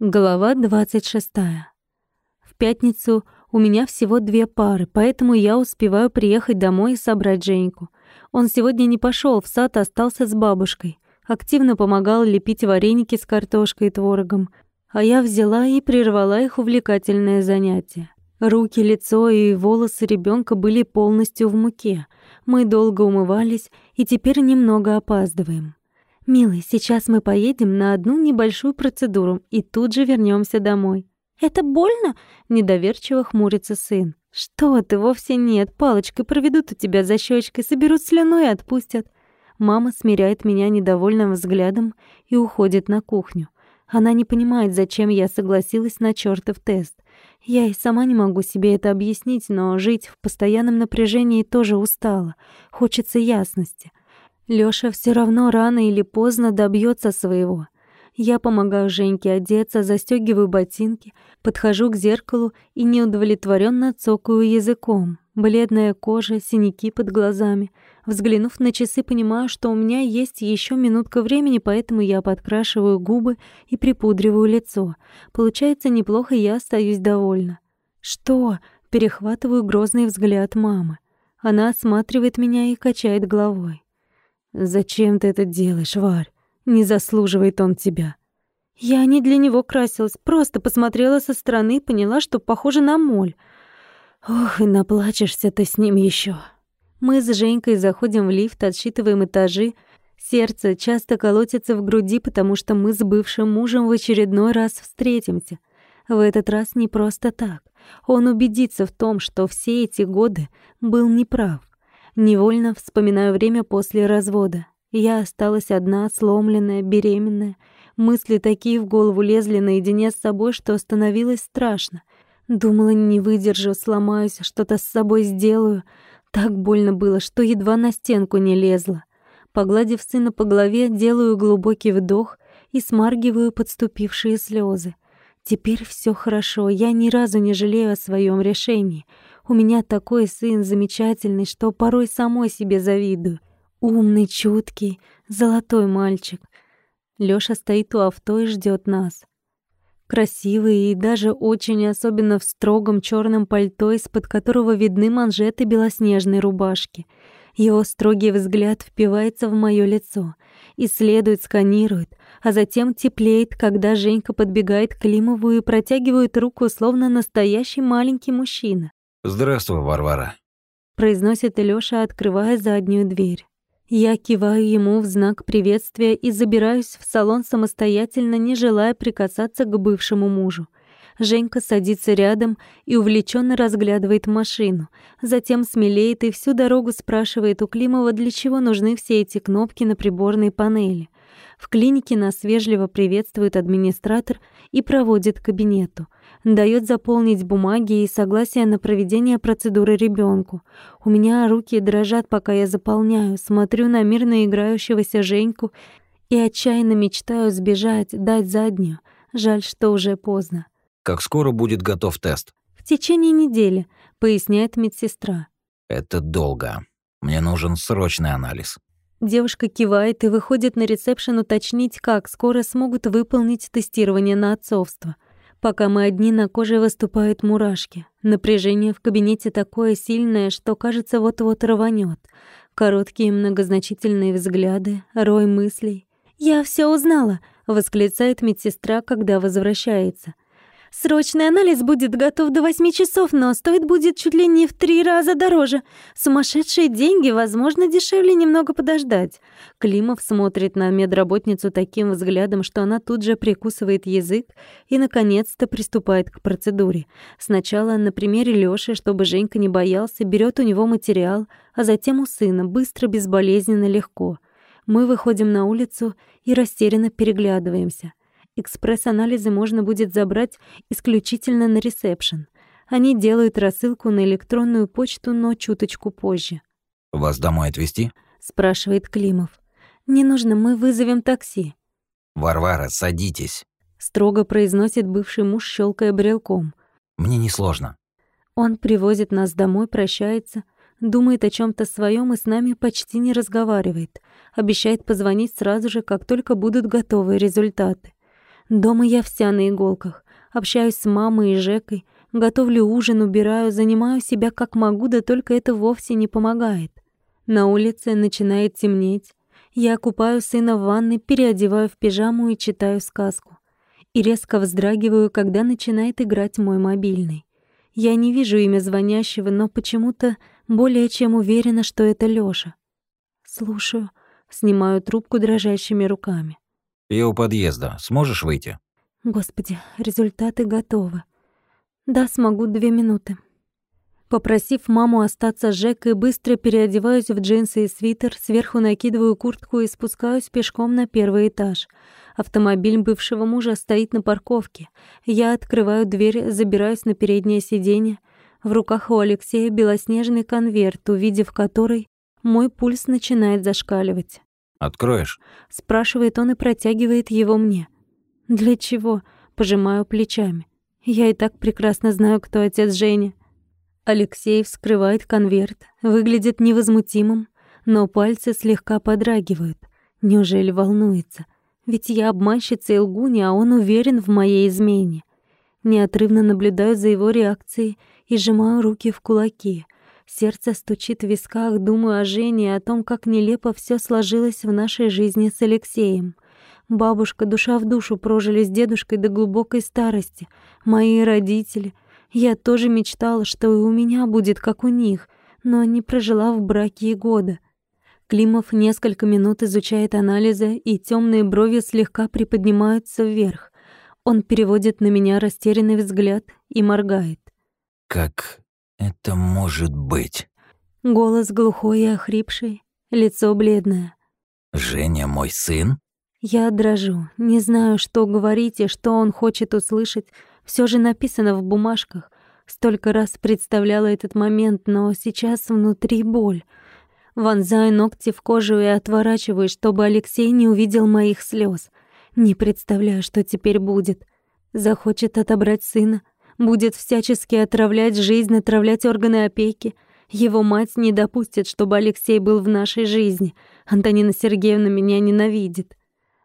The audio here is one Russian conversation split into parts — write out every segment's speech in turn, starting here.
Глава 26. В пятницу у меня всего две пары, поэтому я успеваю приехать домой и собрать Женьку. Он сегодня не пошел в сад, остался с бабушкой. Активно помогал лепить вареники с картошкой и творогом. А я взяла и прервала их увлекательное занятие. Руки, лицо и волосы ребенка были полностью в муке. Мы долго умывались и теперь немного опаздываем. «Милый, сейчас мы поедем на одну небольшую процедуру и тут же вернемся домой». «Это больно?» — недоверчиво хмурится сын. «Что ты, вовсе нет. Палочкой проведут у тебя за щечкой, соберут слюну и отпустят». Мама смиряет меня недовольным взглядом и уходит на кухню. Она не понимает, зачем я согласилась на чёртов тест. Я и сама не могу себе это объяснить, но жить в постоянном напряжении тоже устала. Хочется ясности. Лёша всё равно рано или поздно добьётся своего. Я помогаю Женьке одеться, застёгиваю ботинки, подхожу к зеркалу и неудовлетворённо цокаю языком. Бледная кожа, синяки под глазами. Взглянув на часы, понимаю, что у меня есть ещё минутка времени, поэтому я подкрашиваю губы и припудриваю лицо. Получается неплохо, я остаюсь довольна. «Что?» — перехватываю грозный взгляд мамы. Она осматривает меня и качает головой. «Зачем ты это делаешь, Варь? Не заслуживает он тебя». Я не для него красилась, просто посмотрела со стороны и поняла, что похоже на моль. Ох, и наплачешься ты с ним еще. Мы с Женькой заходим в лифт, отсчитываем этажи. Сердце часто колотится в груди, потому что мы с бывшим мужем в очередной раз встретимся. В этот раз не просто так. Он убедится в том, что все эти годы был неправ. Невольно вспоминаю время после развода. Я осталась одна, сломленная, беременная. Мысли такие в голову лезли наедине с собой, что становилось страшно. Думала, не выдержу, сломаюсь, что-то с собой сделаю. Так больно было, что едва на стенку не лезла. Погладив сына по голове, делаю глубокий вдох и смаргиваю подступившие слезы. Теперь все хорошо, я ни разу не жалею о своем решении — у меня такой сын замечательный, что порой самой себе завидую. Умный, чуткий, золотой мальчик. Лёша стоит у авто и ждёт нас. Красивый и даже очень особенно в строгом чёрном пальто, из-под которого видны манжеты белоснежной рубашки. Его строгий взгляд впивается в моё лицо, исследует, сканирует, а затем теплеет, когда Женька подбегает к Климову и протягивает руку, словно настоящий маленький мужчина. «Здравствуй, Варвара», — произносит Илёша, открывая заднюю дверь. Я киваю ему в знак приветствия и забираюсь в салон самостоятельно, не желая прикасаться к бывшему мужу. Женька садится рядом и увлеченно разглядывает машину. Затем смелеет и всю дорогу спрашивает у Климова, для чего нужны все эти кнопки на приборной панели. В клинике нас вежливо приветствует администратор и проводит к кабинету. Дает заполнить бумаги и согласие на проведение процедуры ребенку. У меня руки дрожат, пока я заполняю, смотрю на мирно играющегося Женьку и отчаянно мечтаю сбежать, дать заднюю. Жаль, что уже поздно. «Как скоро будет готов тест?» «В течение недели», — поясняет медсестра. «Это долго. Мне нужен срочный анализ». Девушка кивает и выходит на ресепшн уточнить, как скоро смогут выполнить тестирование на отцовство. Пока мы одни, на коже выступают мурашки. Напряжение в кабинете такое сильное, что, кажется, вот-вот рванет. Короткие многозначительные взгляды, рой мыслей. «Я все узнала!» — восклицает медсестра, когда возвращается — Срочный анализ будет готов до 8 часов, но стоит будет чуть ли не в три раза дороже. Сумасшедшие деньги, возможно, дешевле немного подождать. Климов смотрит на медработницу таким взглядом, что она тут же прикусывает язык и, наконец-то, приступает к процедуре. Сначала на примере Лёши, чтобы Женька не боялся, берет у него материал, а затем у сына, быстро, безболезненно, легко. Мы выходим на улицу и растерянно переглядываемся. Экспресс-анализы можно будет забрать исключительно на ресепшн. Они делают рассылку на электронную почту, но чуточку позже. «Вас домой отвезти?» — спрашивает Климов. «Не нужно, мы вызовем такси». «Варвара, садитесь», — строго произносит бывший муж, щелкая брелком. «Мне несложно». Он привозит нас домой, прощается, думает о чем то своем и с нами почти не разговаривает. Обещает позвонить сразу же, как только будут готовы результаты. Дома я вся на иголках. Общаюсь с мамой и Жекой, готовлю ужин, убираю, занимаю себя как могу, да только это вовсе не помогает. На улице начинает темнеть. Я купаю сына в ванной, переодеваю в пижаму и читаю сказку. И резко вздрагиваю, когда начинает играть мой мобильный. Я не вижу имя звонящего, но почему-то более чем уверена, что это Лёша. Слушаю, снимаю трубку дрожащими руками. «Я у подъезда. Сможешь выйти?» Господи, результаты готовы. Да, смогу две минуты. Попросив маму остаться с Жекой, быстро переодеваюсь в джинсы и свитер, сверху накидываю куртку и спускаюсь пешком на первый этаж. Автомобиль бывшего мужа стоит на парковке. Я открываю дверь, забираюсь на переднее сиденье. В руках у Алексея белоснежный конверт, увидев который, мой пульс начинает зашкаливать. «Откроешь?» — спрашивает он и протягивает его мне. «Для чего?» — пожимаю плечами. «Я и так прекрасно знаю, кто отец Жени». Алексей вскрывает конверт, выглядит невозмутимым, но пальцы слегка подрагивают. Неужели волнуется? Ведь я обманщица и лгуня, а он уверен в моей измене. Неотрывно наблюдаю за его реакцией и сжимаю руки в кулаки. Сердце стучит в висках, думаю о Жене и о том, как нелепо все сложилось в нашей жизни с Алексеем. Бабушка душа в душу прожили с дедушкой до глубокой старости. Мои родители — я тоже мечтала, что и у меня будет, как у них, но не прожила в браке и года. Климов несколько минут изучает анализы, и темные брови слегка приподнимаются вверх. Он переводит на меня растерянный взгляд и моргает. «Как это может быть?» Голос глухой и охрипший, лицо бледное. «Женя мой сын?» Я дрожу, не знаю, что говорить и что он хочет услышать, все же написано в бумажках. Столько раз представляла этот момент, но сейчас внутри боль. Вонзаю ногти в кожу и отворачиваюсь, чтобы Алексей не увидел моих слез. Не представляю, что теперь будет. Захочет отобрать сына, будет всячески отравлять жизнь, отравлять органы опеки. Его мать не допустит, чтобы Алексей был в нашей жизни. Антонина Сергеевна меня ненавидит.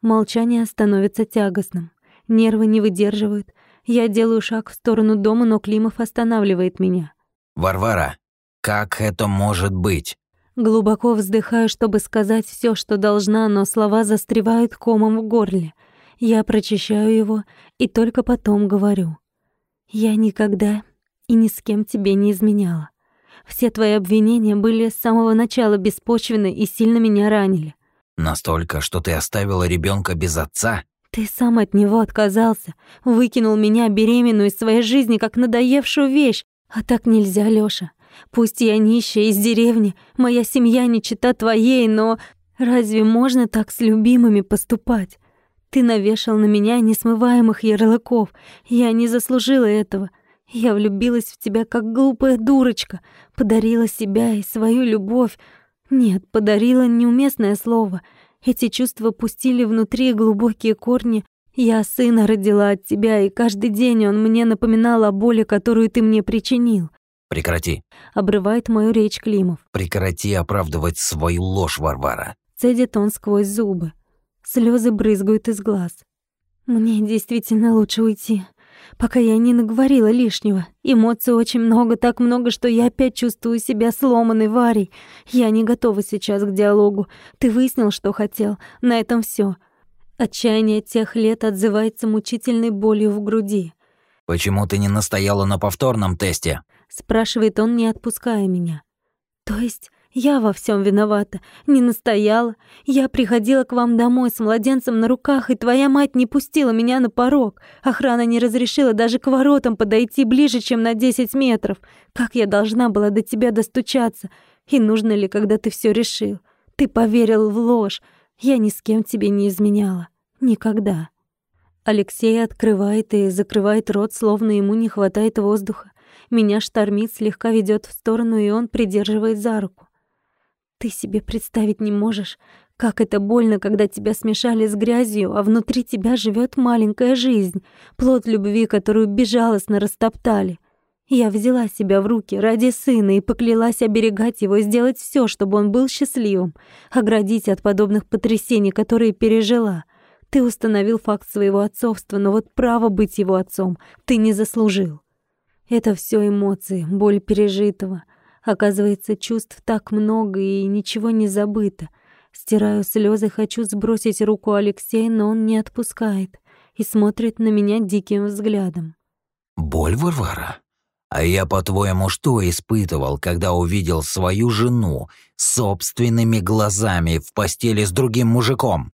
Молчание становится тягостным. Нервы не выдерживают. Я делаю шаг в сторону дома, но Климов останавливает меня. «Варвара, как это может быть?» Глубоко вздыхаю, чтобы сказать все, что должна, но слова застревают комом в горле. Я прочищаю его и только потом говорю. «Я никогда и ни с кем тебе не изменяла. Все твои обвинения были с самого начала беспочвенны и сильно меня ранили». «Настолько, что ты оставила ребенка без отца?» Ты сам от него отказался, выкинул меня беременную из своей жизни, как надоевшую вещь. А так нельзя, Лёша. Пусть я нищая из деревни, моя семья не чита твоей, но разве можно так с любимыми поступать? Ты навешал на меня несмываемых ярлыков. Я не заслужила этого. Я влюбилась в тебя как глупая дурочка, подарила себя и свою любовь. Нет, подарила неуместное слово — эти чувства пустили внутри глубокие корни. Я сына родила от тебя, и каждый день он мне напоминал о боли, которую ты мне причинил. Прекрати. Обрывает мою речь Климов. Прекрати оправдывать свою ложь, Варвара. Цедит он сквозь зубы. Слезы брызгают из глаз. Мне действительно лучше уйти пока я не наговорила лишнего. Эмоций очень много, так много, что я опять чувствую себя сломанной Варей. Я не готова сейчас к диалогу. Ты выяснил, что хотел. На этом все. Отчаяние тех лет отзывается мучительной болью в груди. «Почему ты не настояла на повторном тесте?» Спрашивает он, не отпуская меня. «То есть я во всем виновата, не настояла. Я приходила к вам домой с младенцем на руках, и твоя мать не пустила меня на порог. Охрана не разрешила даже к воротам подойти ближе, чем на 10 метров. Как я должна была до тебя достучаться? И нужно ли, когда ты все решил? Ты поверил в ложь. Я ни с кем тебе не изменяла. Никогда. Алексей открывает и закрывает рот, словно ему не хватает воздуха. Меня штормит, слегка ведет в сторону, и он придерживает за руку. Ты себе представить не можешь, как это больно, когда тебя смешали с грязью, а внутри тебя живет маленькая жизнь, плод любви, которую безжалостно растоптали. Я взяла себя в руки ради сына и поклялась оберегать его, сделать все, чтобы он был счастливым, оградить от подобных потрясений, которые пережила. Ты установил факт своего отцовства, но вот право быть его отцом ты не заслужил. Это все эмоции, боль пережитого. Оказывается, чувств так много и ничего не забыто. Стираю слезы, хочу сбросить руку Алексея, но он не отпускает и смотрит на меня диким взглядом. Боль, Варвара? А я, по-твоему, что испытывал, когда увидел свою жену собственными глазами в постели с другим мужиком?